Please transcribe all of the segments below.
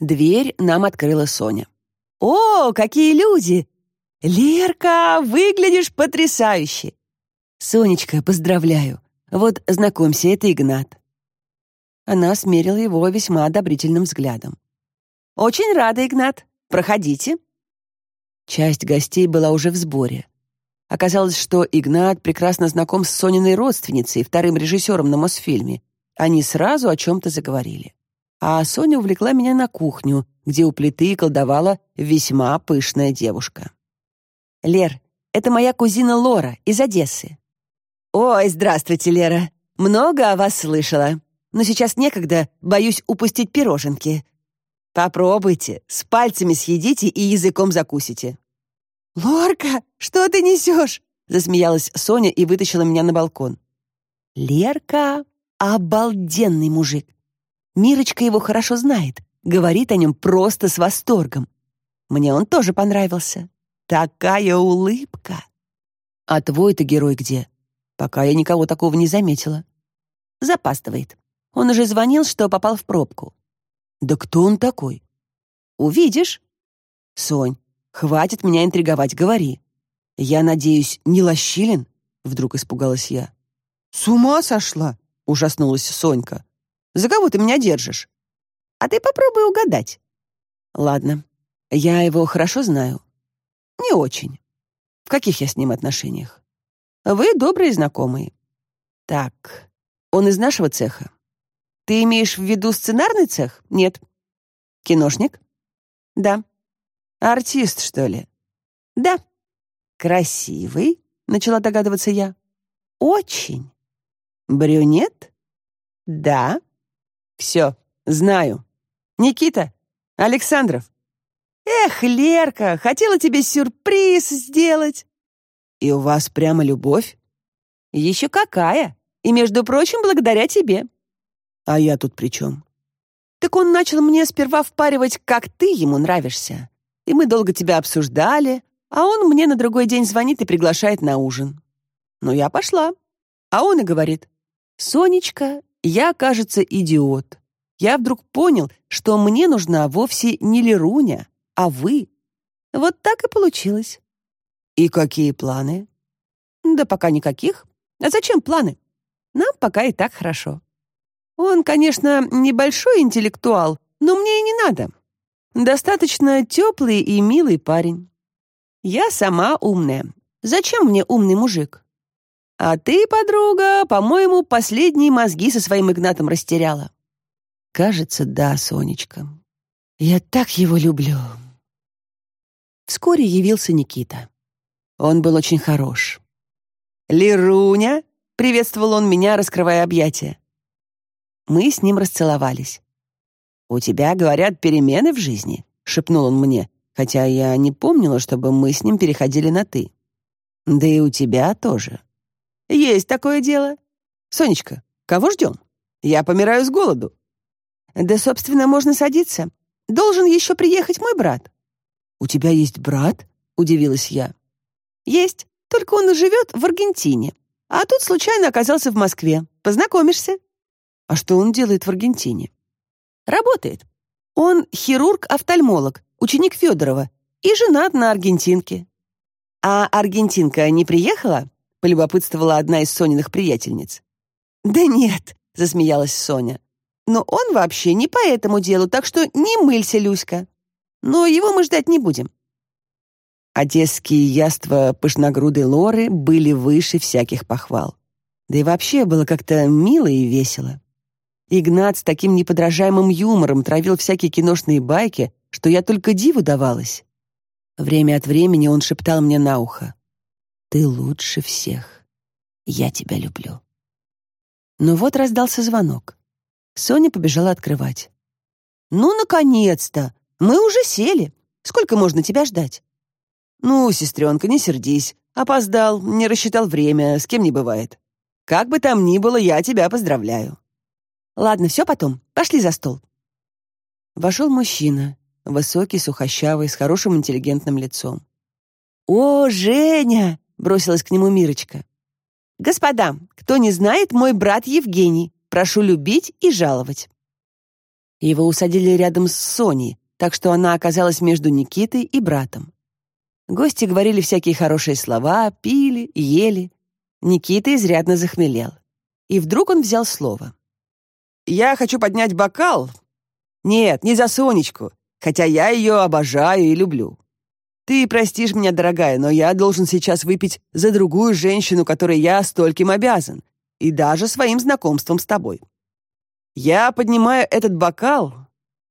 Дверь нам открыла Соня. «О, какие люди! Лерка, выглядишь потрясающе!» «Сонечка, поздравляю! Вот, знакомься, это Игнат». Она смерила его весьма одобрительным взглядом. «Очень рада, Игнат. Проходите». Часть гостей была уже в сборе. Оказалось, что Игнат прекрасно знаком с Сониной родственницей, вторым режиссером на Мосфильме. Они сразу о чем-то заговорили. А Соня увлекла меня на кухню, где у плиты колдовала весьма пышная девушка. «Лер, это моя кузина Лора из Одессы». «Ой, здравствуйте, Лера. Много о вас слышала. Но сейчас некогда, боюсь упустить пироженки. Попробуйте, с пальцами съедите и языком закусите». «Лорка, что ты несешь?» засмеялась Соня и вытащила меня на балкон. «Лерка — обалденный мужик. Мирочка его хорошо знает, говорит о нем просто с восторгом. Мне он тоже понравился. Такая улыбка!» «А твой-то герой где?» Пока я никого такого не заметила. Запаздывает. Он уже звонил, что попал в пробку. Да кто он такой? Увидишь. Сонь, хватит меня интриговать, говори. Я надеюсь, не Лощилин? Вдруг испугалась я. С ума сошла? Ужаснулась Сонька. За кого ты меня держишь? А ты попробуй угадать. Ладно. Я его хорошо знаю. Не очень. В каких я с ним отношениях? Вы добрые знакомые. Так, он из нашего цеха? Ты имеешь в виду сценарный цех? Нет. Киношник? Да. Артист, что ли? Да. Красивый? Начала догадываться я. Очень. Брюнет? Да. Все, знаю. Никита? Александров? Эх, Лерка, хотела тебе сюрприз сделать. И у вас прямо любовь? Еще какая! И, между прочим, благодаря тебе. А я тут при чем? Так он начал мне сперва впаривать, как ты ему нравишься. И мы долго тебя обсуждали, а он мне на другой день звонит и приглашает на ужин. Ну, я пошла. А он и говорит, «Сонечка, я, кажется, идиот. Я вдруг понял, что мне нужна вовсе не Леруня, а вы. Вот так и получилось. «И какие планы?» «Да пока никаких. А зачем планы? Нам пока и так хорошо. Он, конечно, небольшой интеллектуал, но мне и не надо. Достаточно теплый и милый парень. Я сама умная. Зачем мне умный мужик? А ты, подруга, по-моему, последние мозги со своим Игнатом растеряла. Кажется, да, Сонечка. Я так его люблю. Вскоре явился Никита. Он был очень хорош. «Леруня!» — приветствовал он меня, раскрывая объятия. Мы с ним расцеловались. «У тебя, говорят, перемены в жизни», — шепнул он мне, хотя я не помнила, чтобы мы с ним переходили на «ты». «Да и у тебя тоже». «Есть такое дело. Сонечка, кого ждем? Я помираю с голоду». «Да, собственно, можно садиться. Должен еще приехать мой брат». «У тебя есть брат?» — удивилась я. «Есть, только он живет в Аргентине. А тут случайно оказался в Москве. Познакомишься». «А что он делает в Аргентине?» «Работает. Он хирург-офтальмолог, ученик Федорова и женат на аргентинке». «А аргентинка не приехала?» — полюбопытствовала одна из Сониных приятельниц. «Да нет», — засмеялась Соня. «Но он вообще не по этому делу, так что не мылься, Люська. Но его мы ждать не будем. Одесские яства пышногрудой Лоры были выше всяких похвал. Да и вообще было как-то мило и весело. Игнат с таким неподражаемым юмором травил всякие киношные байки, что я только диву давалась. Время от времени он шептал мне на ухо. «Ты лучше всех. Я тебя люблю». Но вот раздался звонок. Соня побежала открывать. «Ну, наконец-то! Мы уже сели. Сколько можно тебя ждать?» «Ну, сестренка, не сердись. Опоздал, не рассчитал время, с кем не бывает. Как бы там ни было, я тебя поздравляю». «Ладно, все потом. Пошли за стол». Вошел мужчина, высокий, сухощавый, с хорошим интеллигентным лицом. «О, Женя!» — бросилась к нему Мирочка. «Господа, кто не знает, мой брат Евгений. Прошу любить и жаловать». Его усадили рядом с Соней, так что она оказалась между Никитой и братом. Гости говорили всякие хорошие слова, пили, ели. Никита изрядно захмелел. И вдруг он взял слово. «Я хочу поднять бокал. Нет, не за Сонечку, хотя я ее обожаю и люблю. Ты простишь меня, дорогая, но я должен сейчас выпить за другую женщину, которой я стольким обязан, и даже своим знакомством с тобой. Я поднимаю этот бокал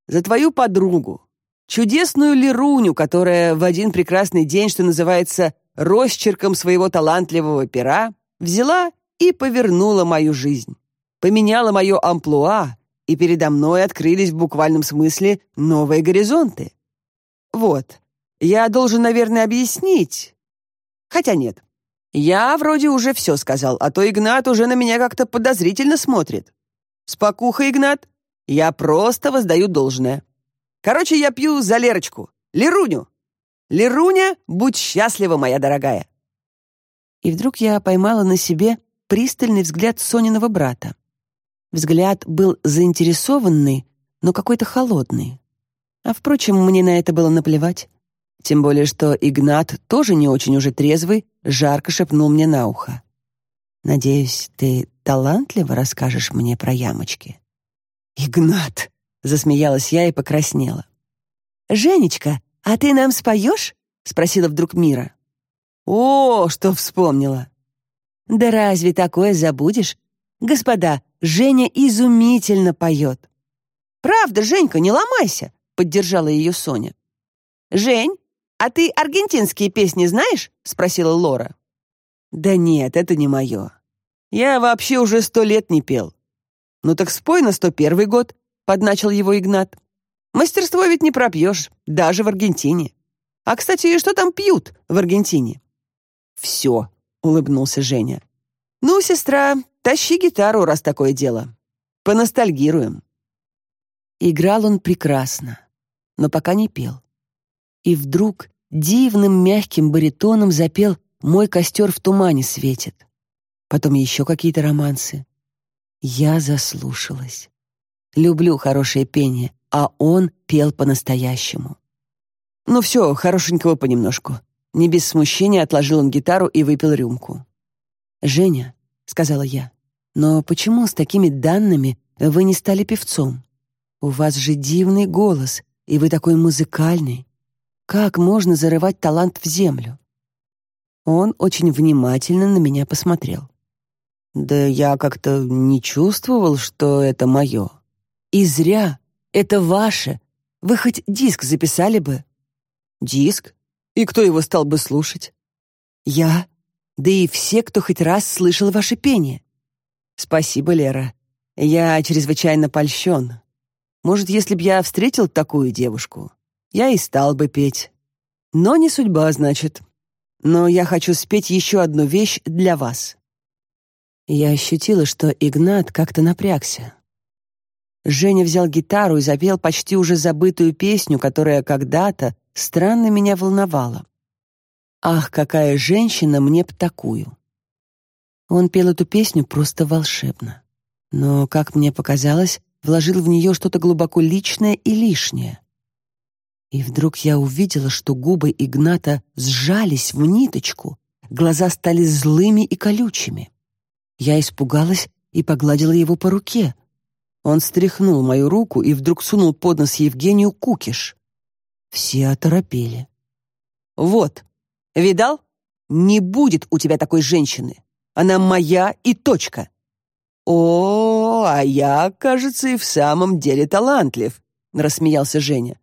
за твою подругу, чудесную Леруню, которая в один прекрасный день, что называется, росчерком своего талантливого пера, взяла и повернула мою жизнь, поменяла мое амплуа, и передо мной открылись в буквальном смысле новые горизонты. Вот, я должен, наверное, объяснить. Хотя нет, я вроде уже все сказал, а то Игнат уже на меня как-то подозрительно смотрит. Спокуха, Игнат, я просто воздаю должное. Короче, я пью за Лерочку, Леруню. Леруня, будь счастлива, моя дорогая. И вдруг я поймала на себе пристальный взгляд Сониного брата. Взгляд был заинтересованный, но какой-то холодный. А впрочем, мне на это было наплевать. Тем более, что Игнат, тоже не очень уже трезвый, жарко шепнул мне на ухо. «Надеюсь, ты талантливо расскажешь мне про ямочки?» «Игнат!» — засмеялась я и покраснела. «Женечка, а ты нам споешь?» — спросила вдруг Мира. «О, что вспомнила!» «Да разве такое забудешь? Господа, Женя изумительно поет!» «Правда, Женька, не ломайся!» — поддержала ее Соня. «Жень, а ты аргентинские песни знаешь?» — спросила Лора. «Да нет, это не мое. Я вообще уже сто лет не пел». «Ну так спой на сто первый год», — подначил его Игнат. «Мастерство ведь не пропьешь, даже в Аргентине. А, кстати, что там пьют в Аргентине?» «Все», — улыбнулся Женя. «Ну, сестра, тащи гитару, раз такое дело. Поностальгируем». Играл он прекрасно, но пока не пел. И вдруг дивным мягким баритоном запел «Мой костер в тумане светит». Потом еще какие-то романсы. Я заслушалась. Люблю хорошее пение, а он пел по-настоящему. Ну все, хорошенького понемножку. Не без смущения отложил он гитару и выпил рюмку. «Женя», — сказала я, — «но почему с такими данными вы не стали певцом? У вас же дивный голос, и вы такой музыкальный. Как можно зарывать талант в землю? Он очень внимательно на меня посмотрел. Да я как-то не чувствовал, что это мое. И зря. Это ваше. Вы хоть диск записали бы? Диск? И кто его стал бы слушать? Я. Да и все, кто хоть раз слышал ваше пение. Спасибо, Лера. Я чрезвычайно польщен. Может, если б я встретил такую девушку, я и стал бы петь. Но не судьба, значит. Но я хочу спеть еще одну вещь для вас. Я ощутила, что Игнат как-то напрягся. Женя взял гитару и запел почти уже забытую песню, которая когда-то странно меня волновала. «Ах, какая женщина мне б такую!» Он пел эту песню просто волшебно. Но, как мне показалось, вложил в нее что-то глубоко личное и лишнее. И вдруг я увидела, что губы Игната сжались в ниточку, глаза стали злыми и колючими. Я испугалась и погладила его по руке. Он стряхнул мою руку и вдруг сунул под нос Евгению кукиш. Все оторопели. «Вот, видал? Не будет у тебя такой женщины. Она моя и точка». «О, а я, кажется, и в самом деле талантлив», — рассмеялся Женя.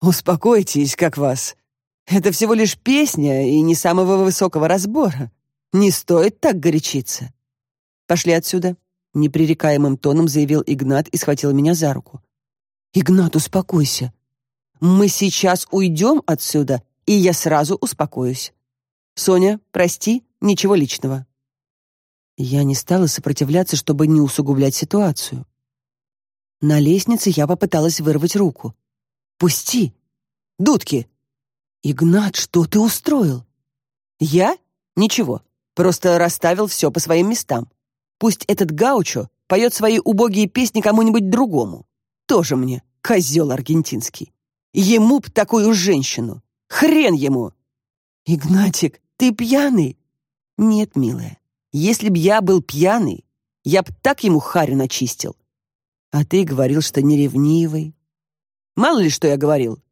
«Успокойтесь, как вас. Это всего лишь песня и не самого высокого разбора. Не стоит так горячиться». «Пошли отсюда», — непререкаемым тоном заявил Игнат и схватил меня за руку. «Игнат, успокойся. Мы сейчас уйдем отсюда, и я сразу успокоюсь. Соня, прости, ничего личного». Я не стала сопротивляться, чтобы не усугублять ситуацию. На лестнице я попыталась вырвать руку. Пусти! Дудки!» «Игнат, что ты устроил?» «Я? Ничего. Просто расставил все по своим местам. Пусть этот гаучо поет свои убогие песни кому-нибудь другому. Тоже мне козел аргентинский. Ему б такую женщину. Хрен ему. Игнатик, ты пьяный? Нет, милая. Если б я был пьяный, я б так ему харю начистил. А ты говорил, что не ревнивый. Мало ли, что я говорил.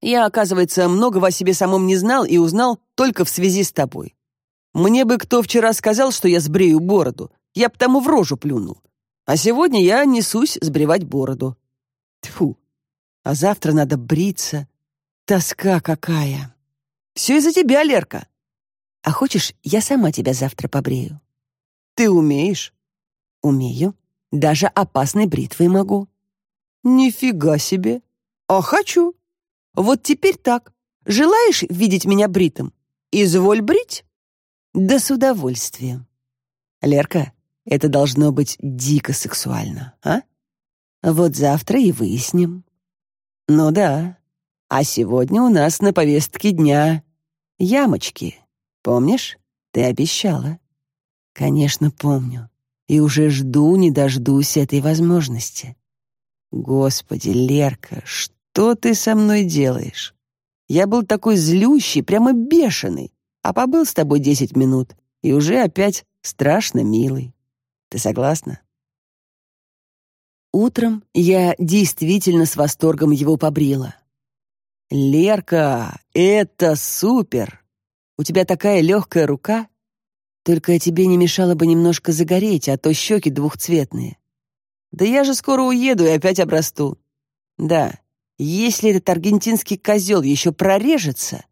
Я, оказывается, многого о себе самом не знал и узнал только в связи с тобой. Мне бы кто вчера сказал, что я сбрею бороду, я б тому в рожу плюнул. А сегодня я несусь сбривать бороду. Тьфу. А завтра надо бриться. Тоска какая. Все из-за тебя, Лерка. А хочешь, я сама тебя завтра побрею? Ты умеешь? Умею. Даже опасной бритвой могу. Нифига себе. А хочу. Вот теперь так. Желаешь видеть меня бритым? Изволь брить. Да с удовольствием. Лерка, это должно быть дико сексуально, а? Вот завтра и выясним. Ну да. А сегодня у нас на повестке дня ямочки. Помнишь? Ты обещала. Конечно, помню. И уже жду, не дождусь этой возможности. Господи, Лерка, что ты со мной делаешь? Я был такой злющий, прямо бешеный а побыл с тобой десять минут, и уже опять страшно милый. Ты согласна?» Утром я действительно с восторгом его побрила. «Лерка, это супер! У тебя такая легкая рука. Только тебе не мешало бы немножко загореть, а то щеки двухцветные. Да я же скоро уеду и опять обрасту. Да, если этот аргентинский козел еще прорежется...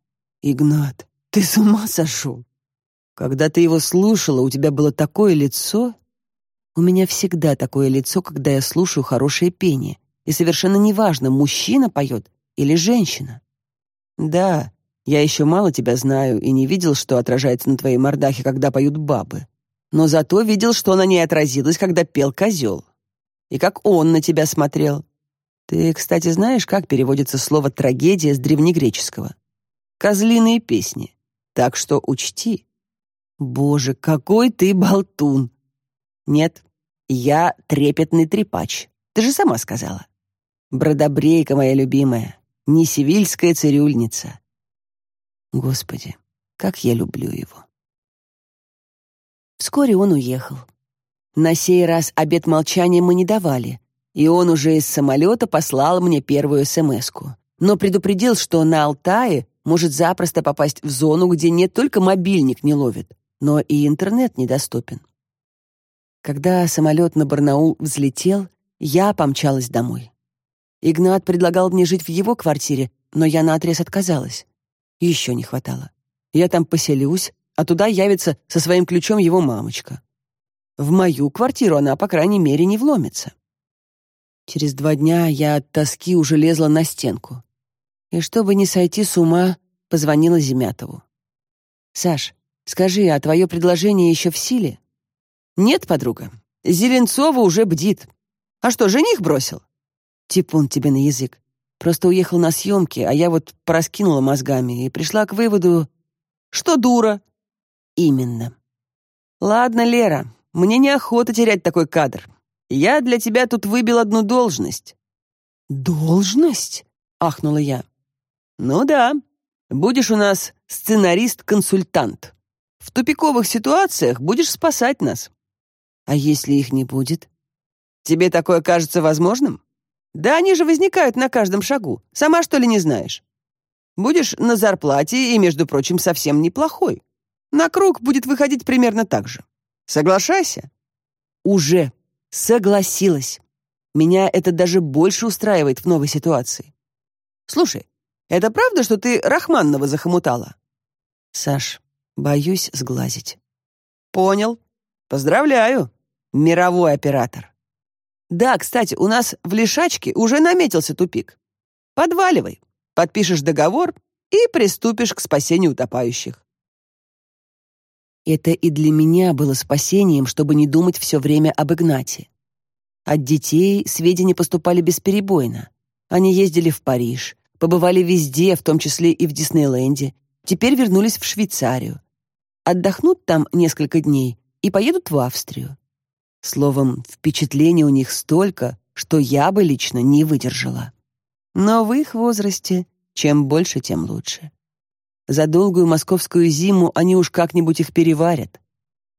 Игнат, ты с ума сошел? Когда ты его слушала, у тебя было такое лицо. У меня всегда такое лицо, когда я слушаю хорошее пение, и совершенно неважно, мужчина поет или женщина. Да, я еще мало тебя знаю и не видел, что отражается на твоей мордахе, когда поют бабы. Но зато видел, что на ней отразилось, когда пел козел. И как он на тебя смотрел. Ты, кстати, знаешь, как переводится слово «трагедия» с древнегреческого? «Козлиные песни». Так что учти. Боже, какой ты болтун. Нет, я трепетный трепач. Ты же сама сказала. Бродобрейка моя любимая, не сивильская цирюльница. Господи, как я люблю его. Вскоре он уехал. На сей раз обет молчания мы не давали, и он уже из самолета послал мне первую смс-ку, но предупредил, что на Алтае может запросто попасть в зону, где не только мобильник не ловит, но и интернет недоступен. Когда самолет на Барнаул взлетел, я помчалась домой. Игнат предлагал мне жить в его квартире, но я наотрез отказалась. Еще не хватало. Я там поселюсь, а туда явится со своим ключом его мамочка. В мою квартиру она, по крайней мере, не вломится. Через два дня я от тоски уже лезла на стенку и, чтобы не сойти с ума, позвонила Земятову. «Саш, скажи, а твое предложение еще в силе?» «Нет, подруга. Зеленцова уже бдит. А что, жених бросил?» «Типун тебе на язык. Просто уехал на съемки, а я вот пораскинула мозгами и пришла к выводу, что дура». «Именно». «Ладно, Лера, мне неохота терять такой кадр. Я для тебя тут выбил одну должность». «Должность?» — ахнула я. «Ну да, будешь у нас сценарист-консультант. В тупиковых ситуациях будешь спасать нас. А если их не будет? Тебе такое кажется возможным? Да они же возникают на каждом шагу. Сама что ли не знаешь? Будешь на зарплате и, между прочим, совсем неплохой. На круг будет выходить примерно так же. Соглашайся. Уже согласилась. Меня это даже больше устраивает в новой ситуации. Слушай, это правда, что ты Рахманного захомутала?» «Саш, боюсь сглазить». «Понял. Поздравляю. Мировой оператор». «Да, кстати, у нас в Лишачке уже наметился тупик. Подваливай, подпишешь договор и приступишь к спасению утопающих». Это и для меня было спасением, чтобы не думать все время об Игнате. От детей сведения поступали бесперебойно. Они ездили в Париж, побывали везде, в том числе и в Диснейленде, теперь вернулись в Швейцарию. Отдохнут там несколько дней и поедут в Австрию. Словом, впечатлений у них столько, что я бы лично не выдержала. Но в их возрасте чем больше, тем лучше. За долгую московскую зиму они уж как-нибудь их переварят.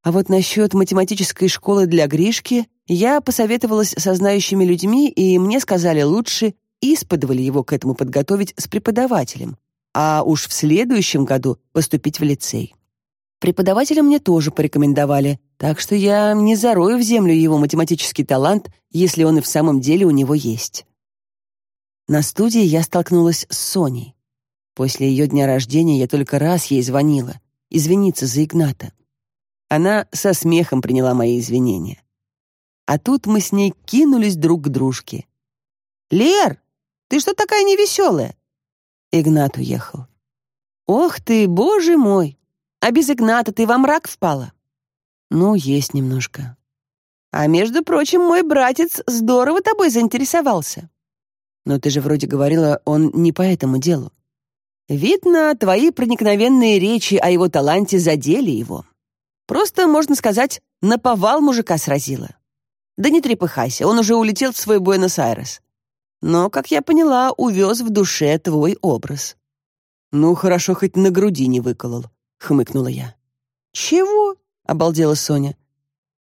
А вот насчет математической школы для Гришки я посоветовалась со знающими людьми, и мне сказали лучше исподволь его к этому подготовить с преподавателем, а уж в следующем году поступить в лицей. Преподавателя мне тоже порекомендовали, так что я не зарою в землю его математический талант, если он и в самом деле у него есть. На студии я столкнулась с Соней. После ее дня рождения я только раз ей звонила, извиниться за Игната. Она со смехом приняла мои извинения. А тут мы с ней кинулись друг к дружке. «Лер, ты что такая невеселая?» Игнат уехал. «Ох ты, боже мой! А без Игната ты во мрак впала?» «Ну, есть немножко». «А между прочим, мой братец здорово тобой заинтересовался». «Но ты же вроде говорила, он не по этому делу». «Видно, твои проникновенные речи о его таланте задели его. Просто, можно сказать, наповал мужика сразила. Да не трепыхайся, он уже улетел в свой Буэнос-Айрес но, как я поняла, увез в душе твой образ». «Ну, хорошо, хоть на груди не выколол», — хмыкнула я. «Чего?» — обалдела Соня.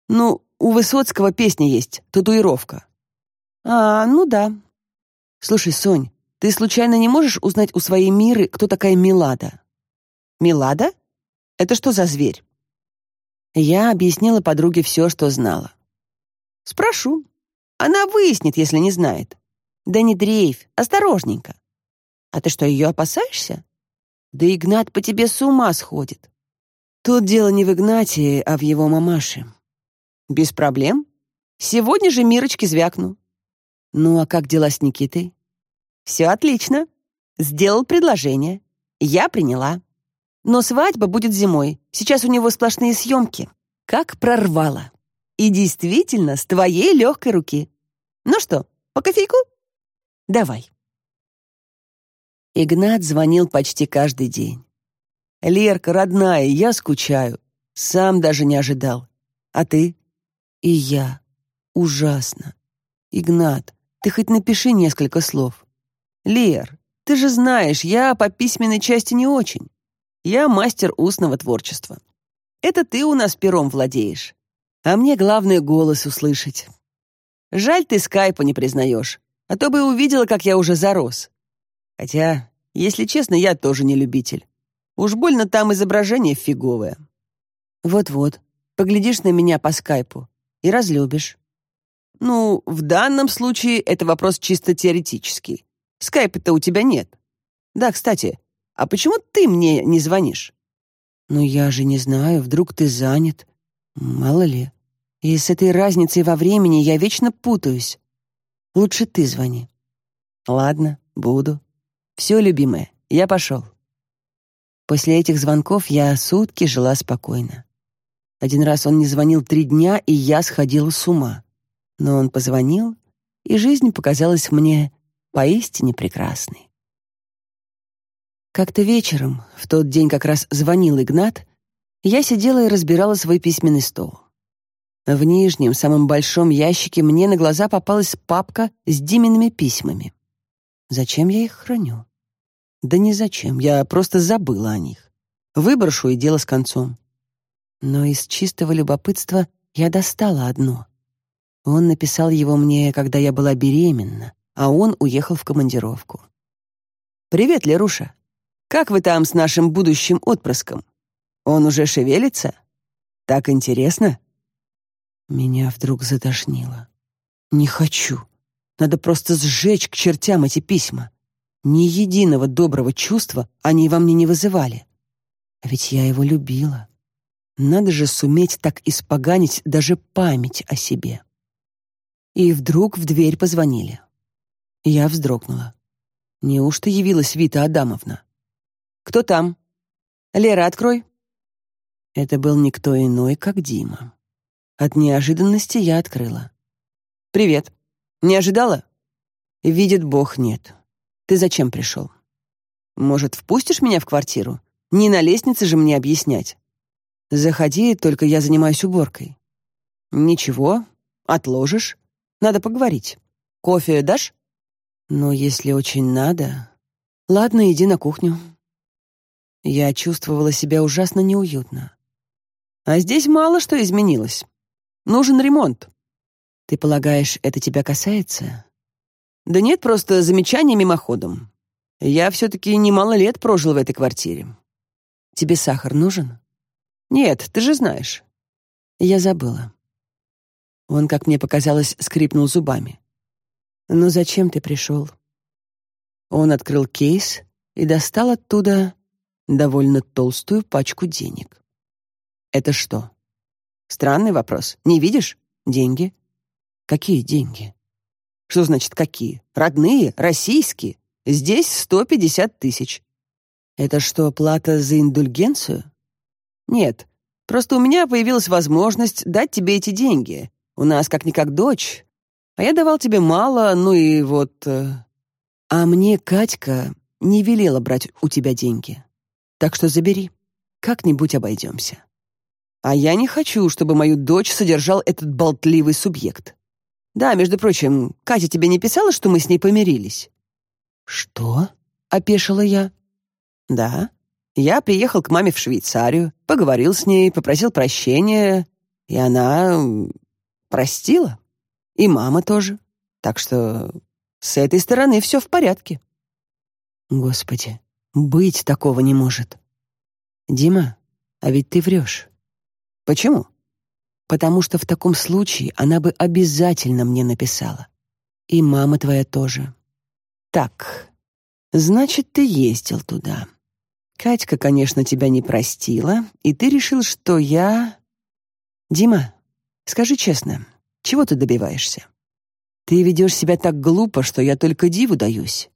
«Ну, у Высоцкого песня есть, татуировка». «А, ну да». «Слушай, Сонь, ты случайно не можешь узнать у своей Миры, кто такая Милада?» «Милада? Это что за зверь?» Я объяснила подруге все, что знала. «Спрошу. Она выяснит, если не знает. Да не дрейфь, осторожненько. А ты что, ее опасаешься? Да Игнат по тебе с ума сходит. Тут дело не в Игнате, а в его мамаше. Без проблем. Сегодня же Мирочке звякну. Ну, а как дела с Никитой? Все отлично. Сделал предложение. Я приняла. Но свадьба будет зимой. Сейчас у него сплошные съемки. Как прорвало. И действительно, с твоей легкой руки. Ну что, по кофейку? Давай». Игнат звонил почти каждый день. «Лерка, родная, я скучаю. Сам даже не ожидал. А ты?» «И я. Ужасно. Игнат, ты хоть напиши несколько слов. Лер, ты же знаешь, я по письменной части не очень. Я мастер устного творчества. Это ты у нас пером владеешь. А мне главное голос услышать. Жаль, ты скайпа не признаешь а то бы увидела, как я уже зарос. Хотя, если честно, я тоже не любитель. Уж больно там изображение фиговое. Вот-вот, поглядишь на меня по скайпу и разлюбишь. Ну, в данном случае это вопрос чисто теоретический. Скайпа-то у тебя нет. Да, кстати, а почему ты мне не звонишь? Ну, я же не знаю, вдруг ты занят. Мало ли. И с этой разницей во времени я вечно путаюсь. Лучше ты звони». «Ладно, буду. Все, любимая, я пошел». После этих звонков я сутки жила спокойно. Один раз он не звонил три дня, и я сходила с ума. Но он позвонил, и жизнь показалась мне поистине прекрасной. Как-то вечером, в тот день как раз звонил Игнат, я сидела и разбирала свой письменный стол. В нижнем, самом большом ящике мне на глаза попалась папка с Димиными письмами. Зачем я их храню? Да не зачем, я просто забыла о них. Выброшу и дело с концом. Но из чистого любопытства я достала одно. Он написал его мне, когда я была беременна, а он уехал в командировку. «Привет, Леруша. Как вы там с нашим будущим отпрыском? Он уже шевелится? Так интересно?» Меня вдруг затошнило. Не хочу. Надо просто сжечь к чертям эти письма. Ни единого доброго чувства они во мне не вызывали. А ведь я его любила. Надо же суметь так испоганить даже память о себе. И вдруг в дверь позвонили. Я вздрогнула. Неужто явилась Вита Адамовна? «Кто там?» «Лера, открой». Это был никто иной, как Дима. От неожиданности я открыла. «Привет. Не ожидала?» «Видит Бог, нет. Ты зачем пришел?» «Может, впустишь меня в квартиру? Не на лестнице же мне объяснять». «Заходи, только я занимаюсь уборкой». «Ничего, отложишь. Надо поговорить. Кофе дашь?» Но если очень надо... Ладно, иди на кухню. Я чувствовала себя ужасно неуютно. А здесь мало что изменилось. Нужен ремонт. Ты полагаешь, это тебя касается? Да нет, просто замечание мимоходом. Я все-таки немало лет прожил в этой квартире. Тебе сахар нужен? Нет, ты же знаешь. Я забыла. Он, как мне показалось, скрипнул зубами. «Ну зачем ты пришел?» Он открыл кейс и достал оттуда довольно толстую пачку денег. «Это что?» «Странный вопрос. Не видишь? Деньги». «Какие деньги?» «Что значит «какие»? Родные? Российские? Здесь 150 тысяч». «Это что, плата за индульгенцию?» «Нет, просто у меня появилась возможность дать тебе эти деньги. У нас как-никак дочь, а я давал тебе мало, ну и вот...» э, «А мне Катька не велела брать у тебя деньги. Так что забери, как-нибудь обойдемся». А я не хочу, чтобы мою дочь содержал этот болтливый субъект. Да, между прочим, Катя тебе не писала, что мы с ней помирились? Что? опешила я. Да. Я приехал к маме в Швейцарию, поговорил с ней, попросил прощения, и она простила. И мама тоже. Так что с этой стороны все в порядке. Господи, быть такого не может. Дима, а ведь ты врешь. Почему? Потому что в таком случае она бы обязательно мне написала. И мама твоя тоже. Так, значит, ты ездил туда. Катька, конечно, тебя не простила, и ты решил, что я... Дима, скажи честно, чего ты добиваешься? Ты ведешь себя так глупо, что я только диву даюсь.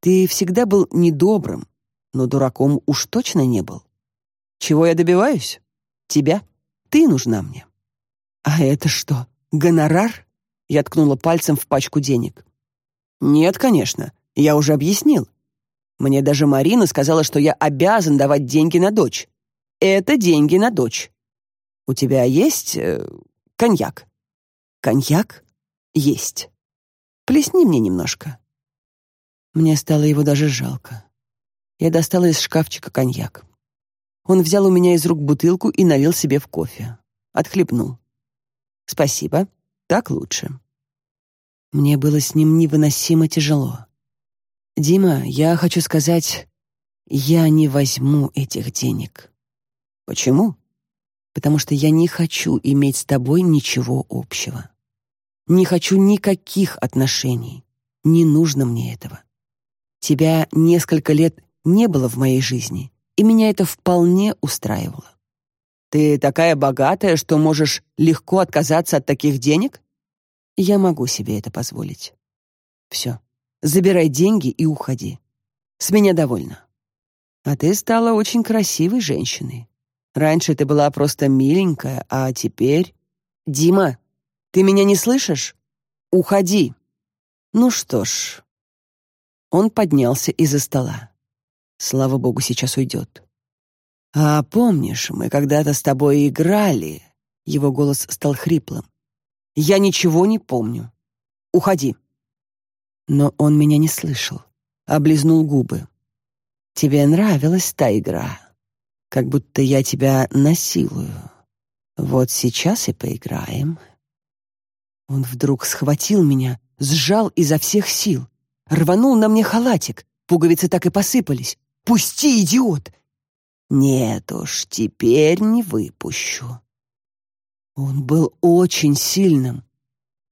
Ты всегда был недобрым, но дураком уж точно не был. Чего я добиваюсь? Тебя. Ты нужна мне. А это что, гонорар? Я ткнула пальцем в пачку денег. Нет, конечно. Я уже объяснил. Мне даже Марина сказала, что я обязан давать деньги на дочь. Это деньги на дочь. У тебя есть э, коньяк? Коньяк? Есть. Плесни мне немножко. Мне стало его даже жалко. Я достала из шкафчика коньяк. Он взял у меня из рук бутылку и налил себе в кофе. Отхлебнул. «Спасибо. Так лучше». Мне было с ним невыносимо тяжело. «Дима, я хочу сказать, я не возьму этих денег». «Почему?» «Потому что я не хочу иметь с тобой ничего общего. Не хочу никаких отношений. Не нужно мне этого. Тебя несколько лет не было в моей жизни, и меня это вполне устраивало. Ты такая богатая, что можешь легко отказаться от таких денег? Я могу себе это позволить. Все, забирай деньги и уходи. С меня довольно. А ты стала очень красивой женщиной. Раньше ты была просто миленькая, а теперь... Дима, ты меня не слышишь? Уходи. Ну что ж. Он поднялся из-за стола. Слава богу, сейчас уйдет. «А помнишь, мы когда-то с тобой играли?» Его голос стал хриплым. «Я ничего не помню. Уходи». Но он меня не слышал, облизнул губы. «Тебе нравилась та игра, как будто я тебя насилую. Вот сейчас и поиграем». Он вдруг схватил меня, сжал изо всех сил, рванул на мне халатик, пуговицы так и посыпались, Пусти, идиот!» «Нет уж, теперь не выпущу». Он был очень сильным.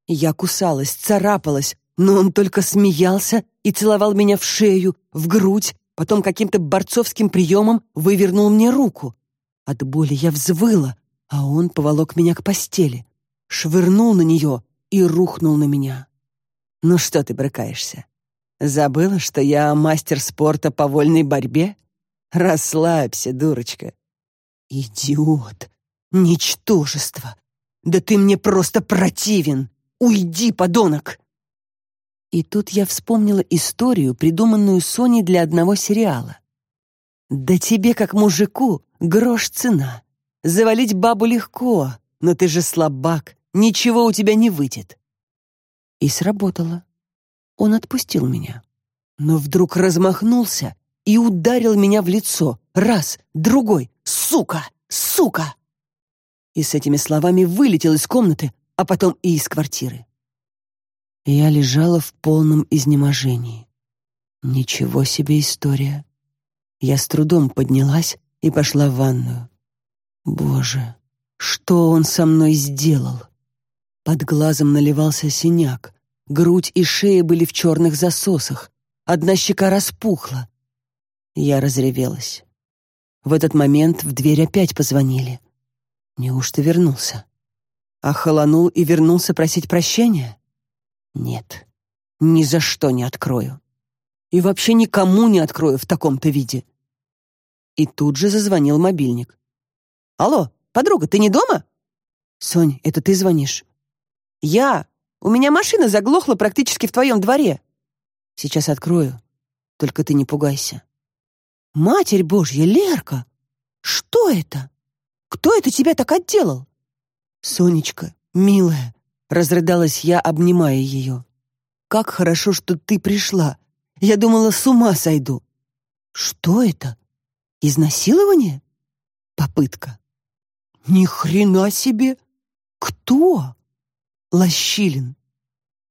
Я кусалась, царапалась, но он только смеялся и целовал меня в шею, в грудь, потом каким-то борцовским приемом вывернул мне руку. От боли я взвыла, а он поволок меня к постели, швырнул на нее и рухнул на меня. «Ну что ты брыкаешься? Забыла, что я мастер спорта по вольной борьбе? Расслабься, дурочка. Идиот. Ничтожество. Да ты мне просто противен. Уйди, подонок. И тут я вспомнила историю, придуманную Соней для одного сериала. Да тебе, как мужику, грош цена. Завалить бабу легко, но ты же слабак, ничего у тебя не выйдет. И сработало. Он отпустил меня, но вдруг размахнулся и ударил меня в лицо. Раз, другой. «Сука! Сука!» И с этими словами вылетел из комнаты, а потом и из квартиры. Я лежала в полном изнеможении. Ничего себе история. Я с трудом поднялась и пошла в ванную. Боже, что он со мной сделал? Под глазом наливался синяк, грудь и шея были в черных засосах, одна щека распухла. Я разревелась. В этот момент в дверь опять позвонили. Неужто вернулся? Охолонул и вернулся просить прощения? Нет, ни за что не открою. И вообще никому не открою в таком-то виде. И тут же зазвонил мобильник. «Алло, подруга, ты не дома?» «Сонь, это ты звонишь?» «Я. У меня машина заглохла практически в твоем дворе». «Сейчас открою. Только ты не пугайся». «Матерь Божья, Лерка! Что это? Кто это тебя так отделал?» «Сонечка, милая», — разрыдалась я, обнимая ее. «Как хорошо, что ты пришла. Я думала, с ума сойду». «Что это? Изнасилование?» «Попытка». «Ни хрена себе! Кто?» «Лощилин».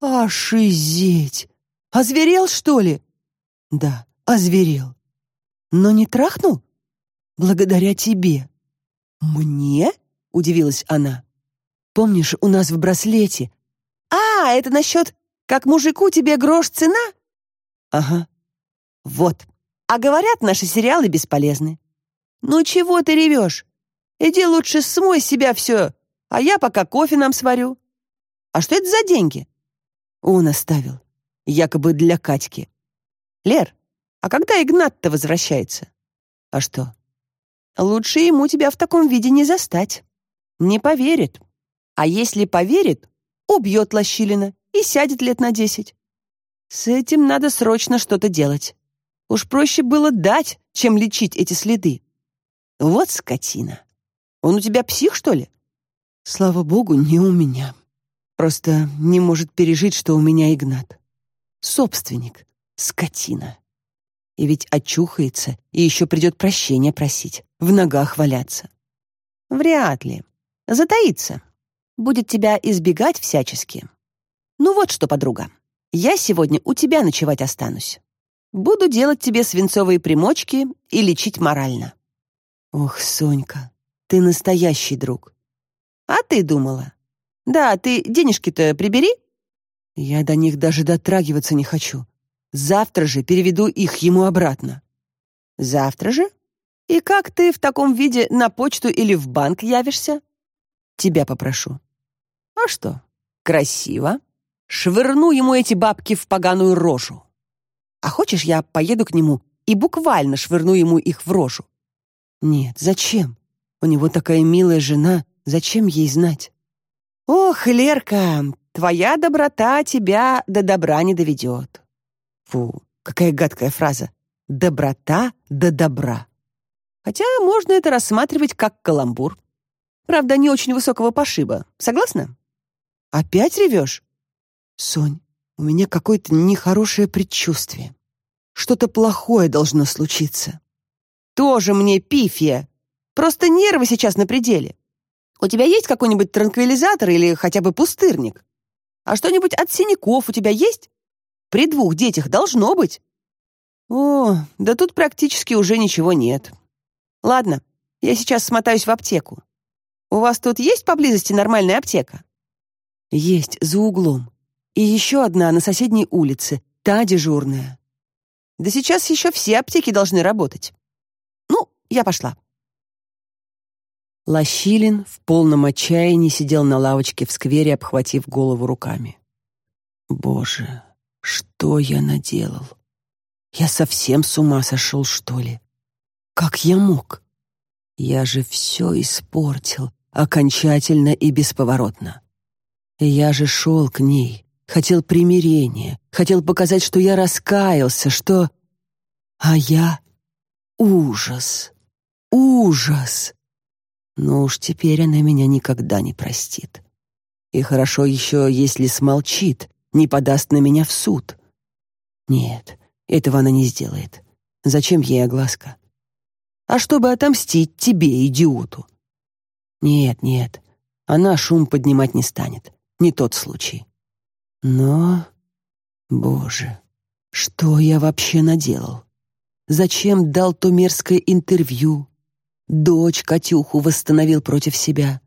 «Ошизеть! Озверел, что ли?» «Да, озверел. Но не трахнул? Благодаря тебе». «Мне?» — удивилась она. Помнишь, у нас в браслете? А, это насчет, как мужику тебе грош цена? Ага. Вот. А говорят, наши сериалы бесполезны. Ну чего ты ревешь? Иди лучше смой себя все, а я пока кофе нам сварю. А что это за деньги? Он оставил. Якобы для Катьки. Лер, а когда Игнат-то возвращается? А что? Лучше ему тебя в таком виде не застать. Не поверит. А если поверит, убьет Лощилина и сядет лет на десять. С этим надо срочно что-то делать. Уж проще было дать, чем лечить эти следы. Вот скотина. Он у тебя псих, что ли? Слава богу, не у меня. Просто не может пережить, что у меня Игнат. Собственник. Скотина. И ведь очухается и еще придет прощения просить, в ногах валяться. Вряд ли. Затаится будет тебя избегать всячески. Ну вот что, подруга, я сегодня у тебя ночевать останусь. Буду делать тебе свинцовые примочки и лечить морально. Ох, Сонька, ты настоящий друг. А ты думала? Да, ты денежки-то прибери. Я до них даже дотрагиваться не хочу. Завтра же переведу их ему обратно. Завтра же? И как ты в таком виде на почту или в банк явишься? Тебя попрошу. А что? Красиво. Швырну ему эти бабки в поганую рожу. А хочешь, я поеду к нему и буквально швырну ему их в рожу? Нет, зачем? У него такая милая жена, зачем ей знать? Ох, Лерка, твоя доброта тебя до добра не доведет. Фу, какая гадкая фраза. Доброта до добра. Хотя можно это рассматривать как каламбур. Правда, не очень высокого пошиба. Согласна? Опять ревешь? Сонь, у меня какое-то нехорошее предчувствие. Что-то плохое должно случиться. Тоже мне пифия. Просто нервы сейчас на пределе. У тебя есть какой-нибудь транквилизатор или хотя бы пустырник? А что-нибудь от синяков у тебя есть? При двух детях должно быть. О, да тут практически уже ничего нет. Ладно, я сейчас смотаюсь в аптеку. У вас тут есть поблизости нормальная аптека? Есть, за углом. И еще одна на соседней улице, та дежурная. Да сейчас еще все аптеки должны работать. Ну, я пошла. Лощилин в полном отчаянии сидел на лавочке в сквере, обхватив голову руками. Боже, что я наделал? Я совсем с ума сошел, что ли? Как я мог? Я же все испортил, окончательно и бесповоротно. Я же шел к ней, хотел примирения, хотел показать, что я раскаялся, что... А я... Ужас! Ужас! Но уж теперь она меня никогда не простит. И хорошо еще, если смолчит, не подаст на меня в суд. Нет, этого она не сделает. Зачем ей огласка? А чтобы отомстить тебе, идиоту. Нет, нет, она шум поднимать не станет. Не тот случай. Но... Боже, что я вообще наделал? Зачем дал то мерзкое интервью? Дочь Катюху восстановил против себя.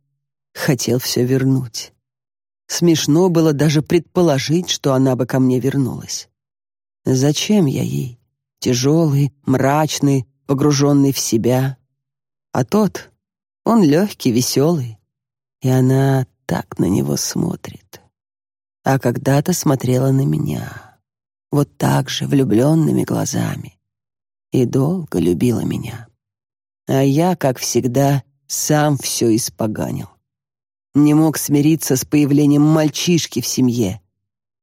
Хотел все вернуть. Смешно было даже предположить, что она бы ко мне вернулась. Зачем я ей? Тяжелый, мрачный, погруженный в себя. А тот, он легкий, веселый. И она так на него смотрит. А когда-то смотрела на меня. Вот так же, влюбленными глазами. И долго любила меня. А я, как всегда, сам все испоганил. Не мог смириться с появлением мальчишки в семье.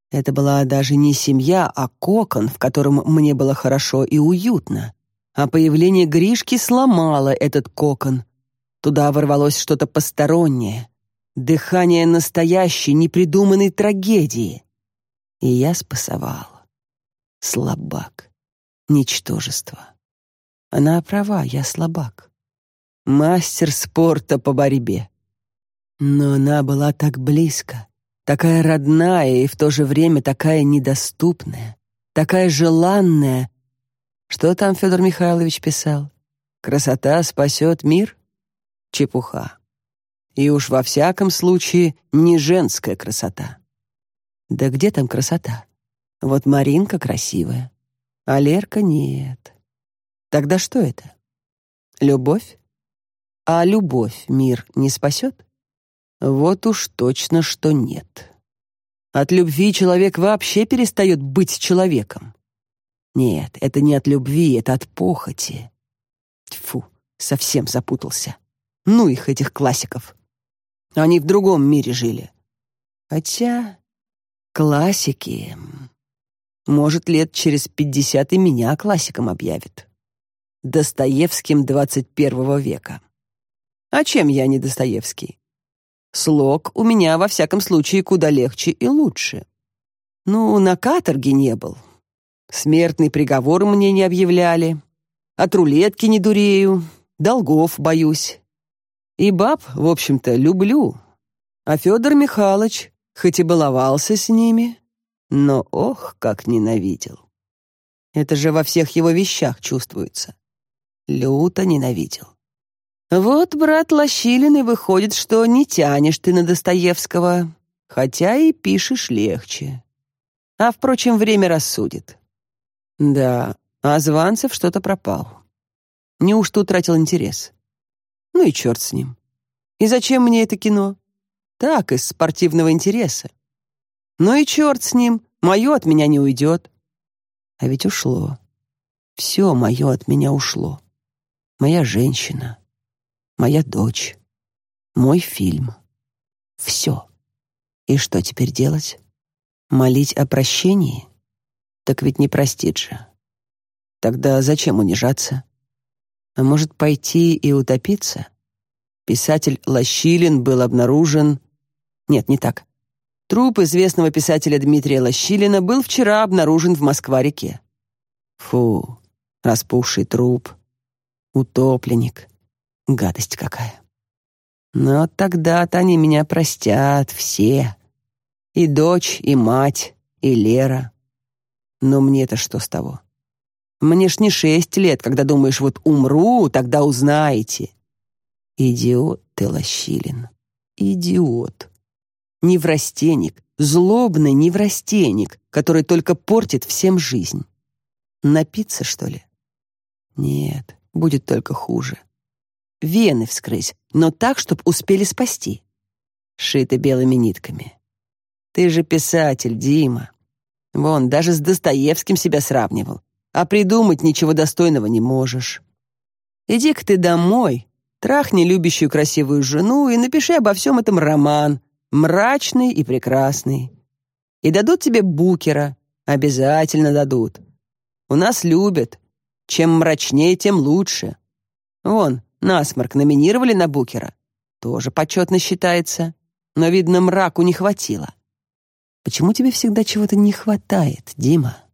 Это была даже не семья, а кокон, в котором мне было хорошо и уютно. А появление Гришки сломало этот кокон. Туда ворвалось что-то постороннее. Дыхание настоящей, непридуманной трагедии. И я спасовал. Слабак. Ничтожество. Она права, я слабак. Мастер спорта по борьбе. Но она была так близко, такая родная и в то же время такая недоступная, такая желанная. Что там Федор Михайлович писал? Красота спасет мир? Чепуха. И уж во всяком случае не женская красота. Да где там красота? Вот Маринка красивая, а Лерка нет. Тогда что это? Любовь? А любовь мир не спасет? Вот уж точно, что нет. От любви человек вообще перестает быть человеком. Нет, это не от любви, это от похоти. Тьфу, совсем запутался. Ну их, этих классиков. Они в другом мире жили. Хотя классики... Может, лет через пятьдесят и меня классиком объявят. Достоевским двадцать первого века. А чем я не Достоевский? Слог у меня, во всяком случае, куда легче и лучше. Ну, на каторге не был. Смертный приговор мне не объявляли. От рулетки не дурею, долгов боюсь. И баб, в общем-то, люблю. А Федор Михайлович, хоть и баловался с ними, но ох, как ненавидел. Это же во всех его вещах чувствуется люто ненавидел. Вот, брат Лощилин, и выходит, что не тянешь ты на Достоевского, хотя и пишешь легче. А, впрочем, время рассудит. Да, а Званцев что-то пропал. Неужто утратил интерес? Ну и черт с ним. И зачем мне это кино? Так, из спортивного интереса. Ну и черт с ним, мое от меня не уйдет. А ведь ушло. Все мое от меня ушло моя женщина, моя дочь, мой фильм. Все. И что теперь делать? Молить о прощении? Так ведь не простит же. Тогда зачем унижаться? А может, пойти и утопиться? Писатель Лощилин был обнаружен... Нет, не так. Труп известного писателя Дмитрия Лощилина был вчера обнаружен в Москва-реке. Фу, распухший труп, утопленник. Гадость какая. Но тогда-то они меня простят все. И дочь, и мать, и Лера. Но мне-то что с того? Мне ж не шесть лет, когда думаешь, вот умру, тогда узнаете. Идиот ты, Лощилин. Идиот. Неврастенник, злобный неврастенник, который только портит всем жизнь. Напиться, что ли? Нет, будет только хуже. Вены вскрыть, но так, чтобы успели спасти. Шиты белыми нитками. Ты же писатель, Дима. Вон, даже с Достоевским себя сравнивал. А придумать ничего достойного не можешь. Иди-ка ты домой, трахни любящую красивую жену и напиши обо всем этом роман, мрачный и прекрасный. И дадут тебе букера, обязательно дадут. У нас любят, чем мрачнее, тем лучше. Вон, насморк номинировали на Букера. Тоже почетно считается. Но, видно, мраку не хватило. Почему тебе всегда чего-то не хватает, Дима?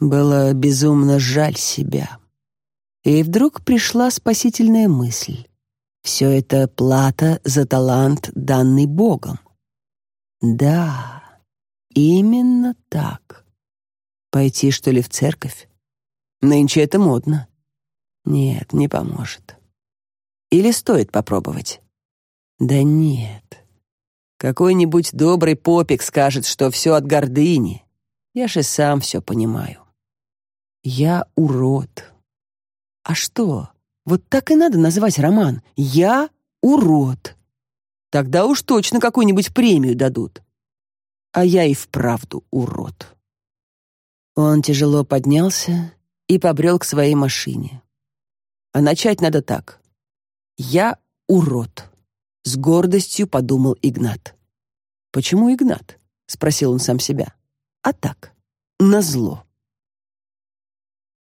Было безумно жаль себя. И вдруг пришла спасительная мысль. Все это плата за талант, данный Богом. Да, именно так. Пойти, что ли, в церковь? Нынче это модно. Нет, не поможет. Или стоит попробовать? Да нет. Какой-нибудь добрый попик скажет, что все от гордыни. Я же сам все понимаю. Я урод. А что? Вот так и надо назвать роман. Я урод. Тогда уж точно какую-нибудь премию дадут. А я и вправду урод. Он тяжело поднялся и побрел к своей машине. А начать надо так. «Я урод», — с гордостью подумал Игнат. «Почему Игнат?» — спросил он сам себя. «А так, назло».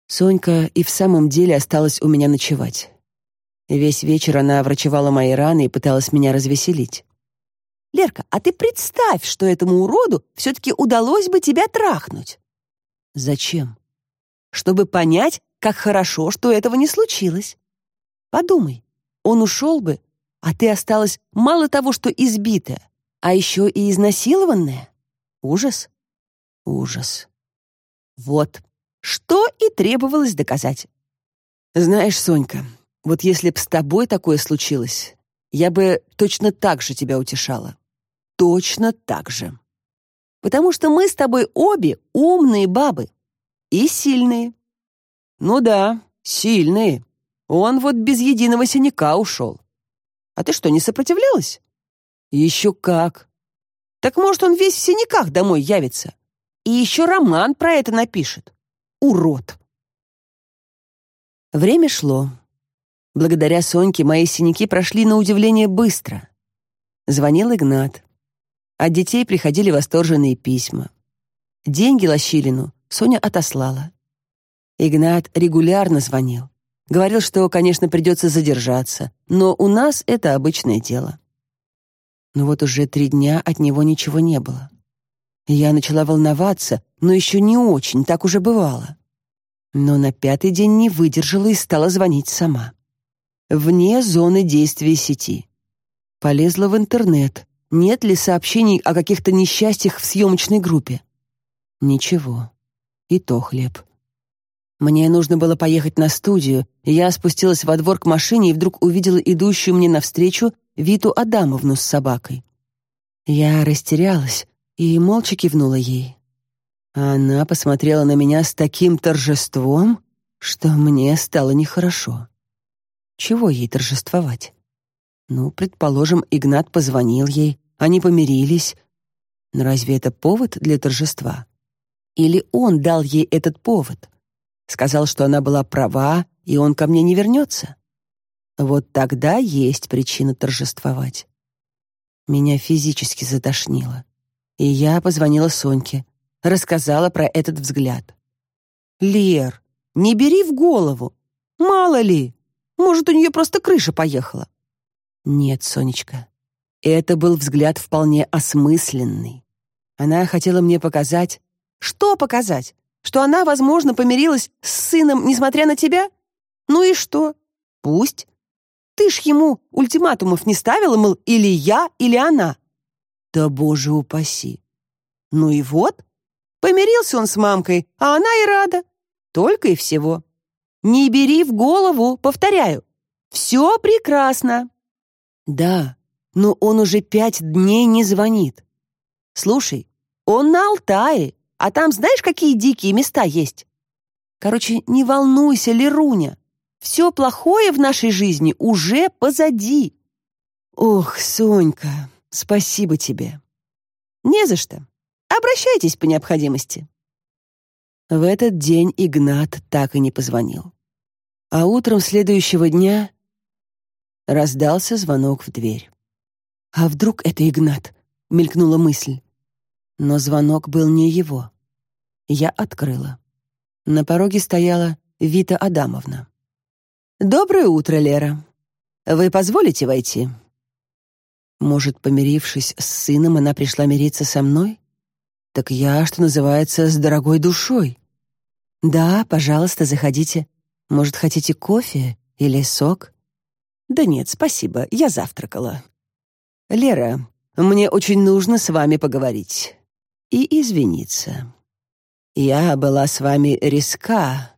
Сонька и в самом деле осталась у меня ночевать. Весь вечер она врачевала мои раны и пыталась меня развеселить. «Лерка, а ты представь, что этому уроду все-таки удалось бы тебя трахнуть!» «Зачем?» чтобы понять, как хорошо, что этого не случилось. Подумай, он ушел бы, а ты осталась мало того, что избитая, а еще и изнасилованная. Ужас. Ужас. Вот, что и требовалось доказать. Знаешь, Сонька, вот если б с тобой такое случилось, я бы точно так же тебя утешала. Точно так же. Потому что мы с тобой обе умные бабы. И сильные. Ну да, сильные. Он вот без единого синяка ушел. А ты что, не сопротивлялась? Еще как. Так может, он весь в синяках домой явится? И еще роман про это напишет. Урод. Время шло. Благодаря Соньке мои синяки прошли на удивление быстро. Звонил Игнат. От детей приходили восторженные письма. Деньги Лощилину Соня отослала. Игнат регулярно звонил. Говорил, что, конечно, придется задержаться, но у нас это обычное дело. Но вот уже три дня от него ничего не было. Я начала волноваться, но еще не очень, так уже бывало. Но на пятый день не выдержала и стала звонить сама. Вне зоны действия сети. Полезла в интернет. Нет ли сообщений о каких-то несчастьях в съемочной группе? Ничего и то хлеб. Мне нужно было поехать на студию, я спустилась во двор к машине и вдруг увидела идущую мне навстречу Виту Адамовну с собакой. Я растерялась и молча кивнула ей. Она посмотрела на меня с таким торжеством, что мне стало нехорошо. Чего ей торжествовать? Ну, предположим, Игнат позвонил ей, они помирились. Но разве это повод для торжества? Или он дал ей этот повод? Сказал, что она была права, и он ко мне не вернется? Вот тогда есть причина торжествовать. Меня физически затошнило. И я позвонила Соньке, рассказала про этот взгляд. «Лер, не бери в голову. Мало ли, может, у нее просто крыша поехала». «Нет, Сонечка, это был взгляд вполне осмысленный. Она хотела мне показать, что показать? Что она, возможно, помирилась с сыном, несмотря на тебя? Ну и что? Пусть. Ты ж ему ультиматумов не ставила, мол, или я, или она. Да боже упаси. Ну и вот. Помирился он с мамкой, а она и рада. Только и всего. Не бери в голову, повторяю. Все прекрасно. Да, но он уже пять дней не звонит. Слушай, он на Алтае, а там знаешь, какие дикие места есть? Короче, не волнуйся, Леруня. Все плохое в нашей жизни уже позади. Ох, Сонька, спасибо тебе. Не за что. Обращайтесь по необходимости. В этот день Игнат так и не позвонил. А утром следующего дня раздался звонок в дверь. «А вдруг это Игнат?» — мелькнула мысль. Но звонок был не его. Я открыла. На пороге стояла Вита Адамовна. «Доброе утро, Лера. Вы позволите войти?» Может, помирившись с сыном, она пришла мириться со мной? Так я, что называется, с дорогой душой. «Да, пожалуйста, заходите. Может, хотите кофе или сок?» «Да нет, спасибо, я завтракала». «Лера, мне очень нужно с вами поговорить и извиниться. Я была с вами риска».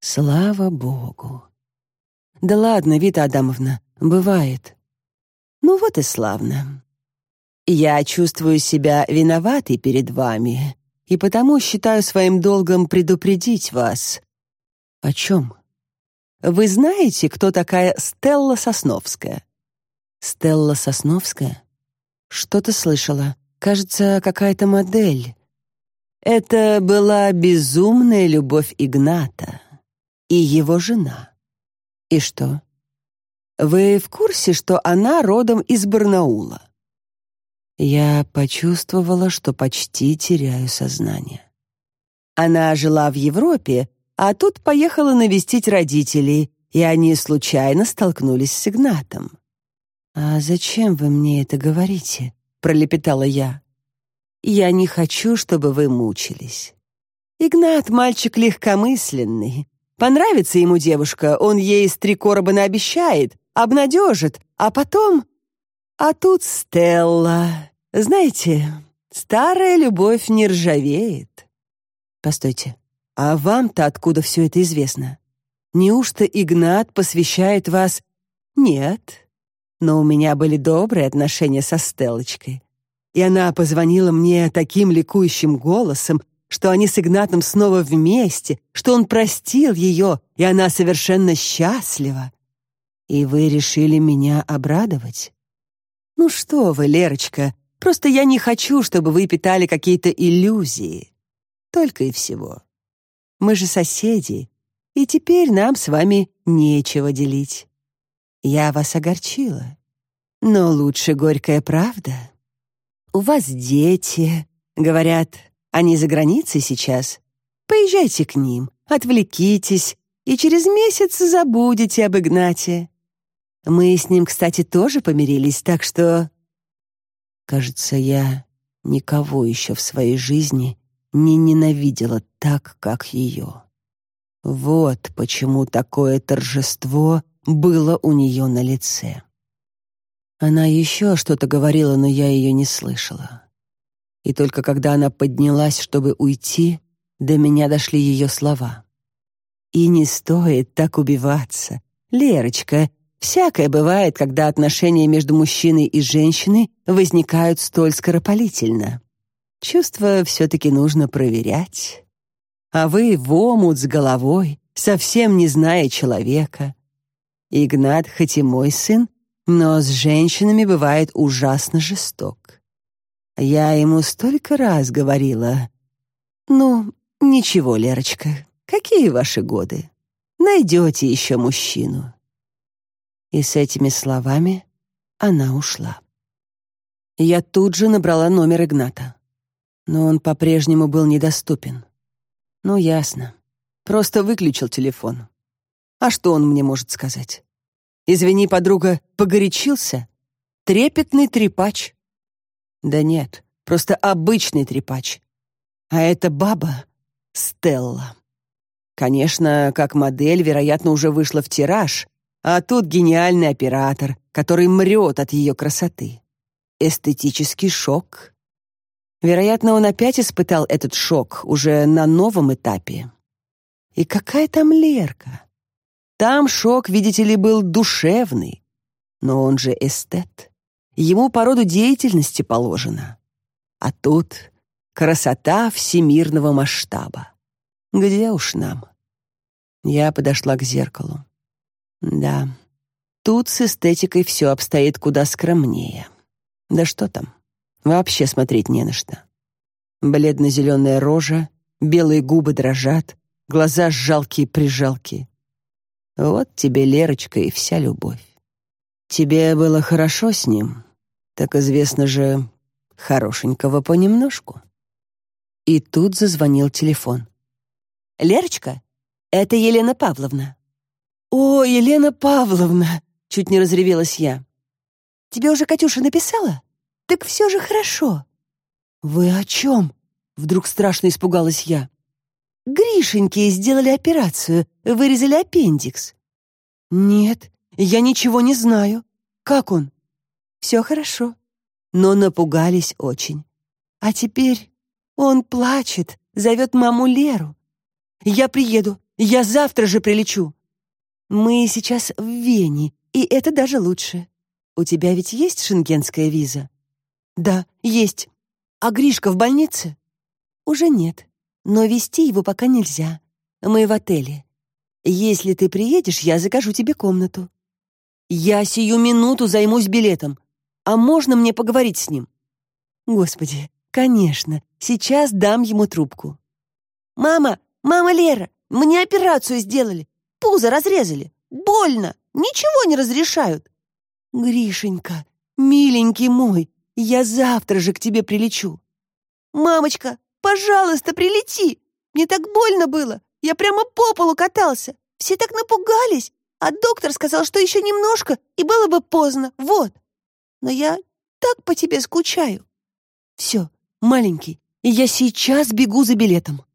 «Слава Богу!» «Да ладно, Вита Адамовна, бывает». «Ну вот и славно. Я чувствую себя виноватой перед вами и потому считаю своим долгом предупредить вас. О чем? Вы знаете, кто такая Стелла Сосновская? Стелла Сосновская? Что-то слышала. Кажется, какая-то модель. Это была безумная любовь Игната и его жена. И что? Вы в курсе, что она родом из Барнаула? Я почувствовала, что почти теряю сознание. Она жила в Европе, а тут поехала навестить родителей, и они случайно столкнулись с Игнатом. «А зачем вы мне это говорите?» — пролепетала я. «Я не хочу, чтобы вы мучились. Игнат — мальчик легкомысленный. Понравится ему девушка, он ей с три короба наобещает, обнадежит, а потом а тут Стелла. Знаете, старая любовь не ржавеет. Постойте, а вам-то откуда все это известно? Неужто Игнат посвящает вас... Нет, но у меня были добрые отношения со Стеллочкой. И она позвонила мне таким ликующим голосом, что они с Игнатом снова вместе, что он простил ее, и она совершенно счастлива. И вы решили меня обрадовать? «Ну что вы, Лерочка, просто я не хочу, чтобы вы питали какие-то иллюзии. Только и всего. Мы же соседи, и теперь нам с вами нечего делить. Я вас огорчила, но лучше горькая правда. У вас дети, говорят, они за границей сейчас. Поезжайте к ним, отвлекитесь, и через месяц забудете об Игнате. Мы с ним, кстати, тоже помирились, так что... Кажется, я никого еще в своей жизни не ненавидела так, как ее. Вот почему такое торжество было у нее на лице. Она еще что-то говорила, но я ее не слышала. И только когда она поднялась, чтобы уйти, до меня дошли ее слова. «И не стоит так убиваться. Лерочка, Всякое бывает, когда отношения между мужчиной и женщиной возникают столь скоропалительно. Чувства все-таки нужно проверять. А вы в омут с головой, совсем не зная человека. Игнат хоть и мой сын, но с женщинами бывает ужасно жесток. Я ему столько раз говорила. «Ну, ничего, Лерочка, какие ваши годы? Найдете еще мужчину». И с этими словами она ушла. Я тут же набрала номер Игната. Но он по-прежнему был недоступен. Ну, ясно. Просто выключил телефон. А что он мне может сказать? Извини, подруга, погорячился? Трепетный трепач? Да нет, просто обычный трепач. А эта баба — Стелла. Конечно, как модель, вероятно, уже вышла в тираж, а тут гениальный оператор, который мрет от ее красоты. Эстетический шок. Вероятно, он опять испытал этот шок уже на новом этапе. И какая там Лерка? Там шок, видите ли, был душевный. Но он же эстет. Ему по роду деятельности положено. А тут красота всемирного масштаба. Где уж нам? Я подошла к зеркалу. Да, тут с эстетикой все обстоит куда скромнее. Да что там, вообще смотреть не на что. Бледно-зеленая рожа, белые губы дрожат, глаза жалкие-прижалкие. Вот тебе, Лерочка, и вся любовь. Тебе было хорошо с ним, так известно же, хорошенького понемножку. И тут зазвонил телефон. «Лерочка, это Елена Павловна». «О, Елена Павловна!» — чуть не разревелась я. «Тебе уже Катюша написала? Так все же хорошо». «Вы о чем?» — вдруг страшно испугалась я. Гришеньке сделали операцию, вырезали аппендикс». «Нет, я ничего не знаю. Как он?» «Все хорошо, но напугались очень. А теперь он плачет, зовет маму Леру. Я приеду, я завтра же прилечу. Мы сейчас в Вене, и это даже лучше. У тебя ведь есть шенгенская виза? Да, есть. А Гришка в больнице? Уже нет. Но вести его пока нельзя. Мы в отеле. Если ты приедешь, я закажу тебе комнату. Я сию минуту займусь билетом. А можно мне поговорить с ним? Господи, конечно. Сейчас дам ему трубку. Мама, мама Лера, мне операцию сделали. Пузо разрезали. Больно. Ничего не разрешают. Гришенька, миленький мой, я завтра же к тебе прилечу. Мамочка, пожалуйста, прилети. Мне так больно было. Я прямо по полу катался. Все так напугались. А доктор сказал, что еще немножко, и было бы поздно. Вот. Но я так по тебе скучаю. Все, маленький, я сейчас бегу за билетом.